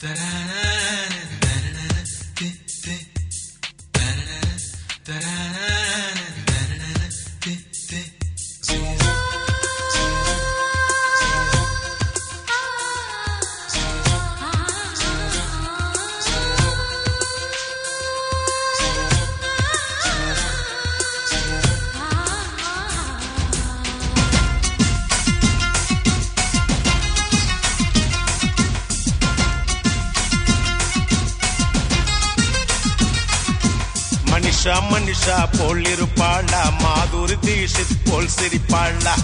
Da-da-da. Manisha Manisha போல் இருப்பாளா? மாதுரி தீஷித் போல் சிரிப்பாளா?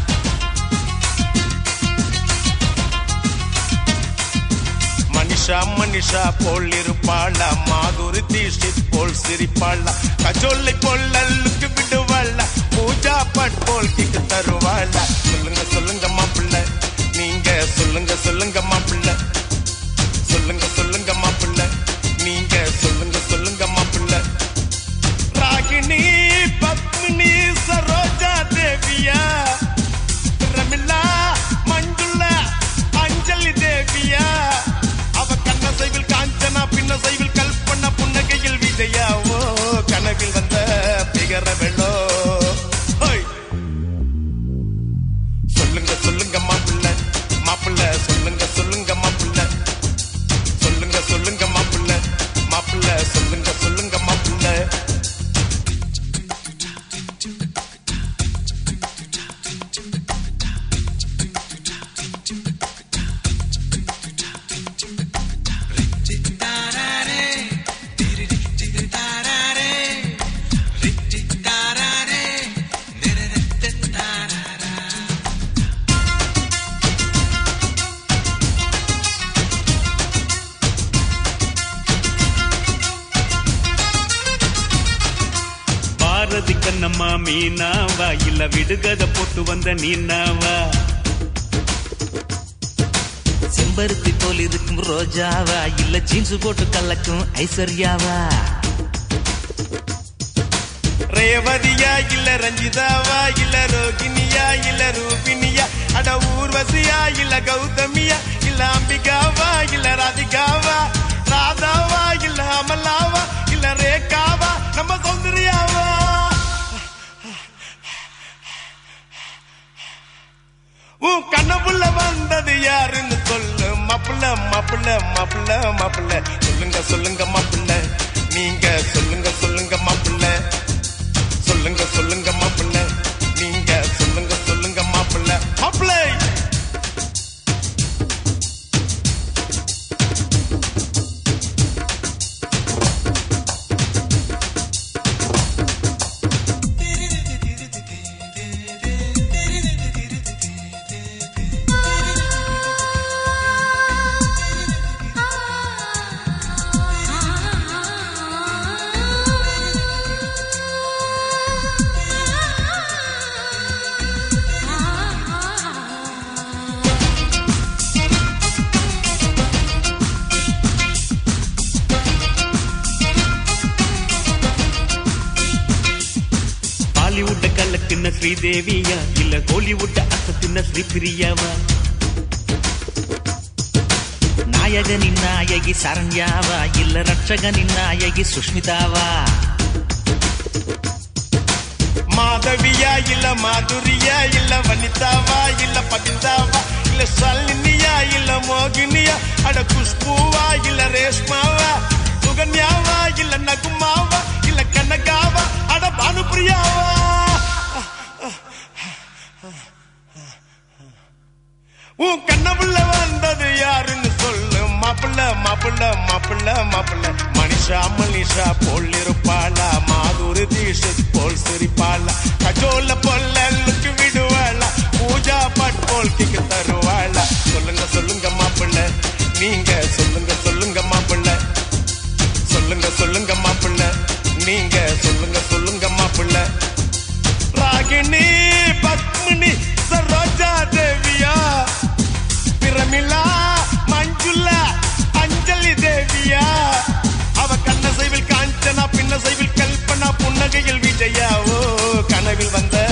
மனிஷா மனிஷா போல் இருப்பாளா? மாதுரி தீஷித் போல் சிரிப்பாளா? கஜோலை போல் அல்லுக்கு விடுவாளா? பூஜா பட் போல் கிக்கு தருவாளா? சொல்லுங்க சொல்லுங்க மாப்பிள்ள நீங்க சொல்லுங்க சொல்லுங்க மாப்பிள்ள கனவில் வந்த பிகர வெள்ளோ பாரதி கண்ணம்மா மீனாவா? இல்ல விடுகத போட்டு வந்த நீனாவா? செம்பருத்தி போல் இருக்கும் ரோஜாவா? இல்ல ஜீன்ஸ் போட்டு கலக்கும் ஐஸ்வர்யாவா? ரேவதியா இல்ல ரஞ்சிதாவா? இல்ல ரோகிணியா? இல்ல ரூபினியா அட ஊர்வசியா? இல்ல கௌதமியா? இல்ல அம்பிகாவா? இல்ல ராதிகாவா? மாப்பிள்ள மாப்பிள்ள. சொல்லுங்க சொல்லுங்க மாப்பிள்ள. நீங்க சொல்லுங்க சொல்லுங்க மாப்பிள்ள. கலக்குன ஸ்ரீதேவியா? இல்ல கோலிவுட்ட அசத்தின ஸ்ரீபிரியாவா? நாயகனின் நாயகி சரண்யாவா? இல்ல ரட்சகனின் நாயகி சுஷ்மிதாவா? மாதவியா? இல்ல மாதுரியா? இல்ல வனிதாவா? இல்ல பபிதாவா இல்ல சல்லினியா இல்ல மோகினியா? அட குஷ்பூவா? இல்ல ரேஷ்மாவா? சுகன்யாவா? இல்ல நகுமாவா? இல்ல கனகாவா? அட பானுபிரியாவா? மனிஷா மனிஷா போல் இருப்பாளா? மாதுரி தீஷத் போல் சிரிப்பாளா? கஜோல பொல்ல லுக்கு விடுவாளா பூஜா பட் போல் கிக்கு தருவாளா? சொல்லுங்க சொல்லுங்க மாப்பிள்ள. நீங்க சொல்லுங்க சொல்லுங்க மாப்பிள்ள. சொல்லுங்க சொல்லுங்க மாப்பிள்ள. நீங்க சொல்லுங்க சொல்லுங்க மாப்பிள்ள. ராகினி பத்மினி சரோஜா தேவியா பிரமிலா புன்னகையில் விஜயாவோ கனவில் வந்த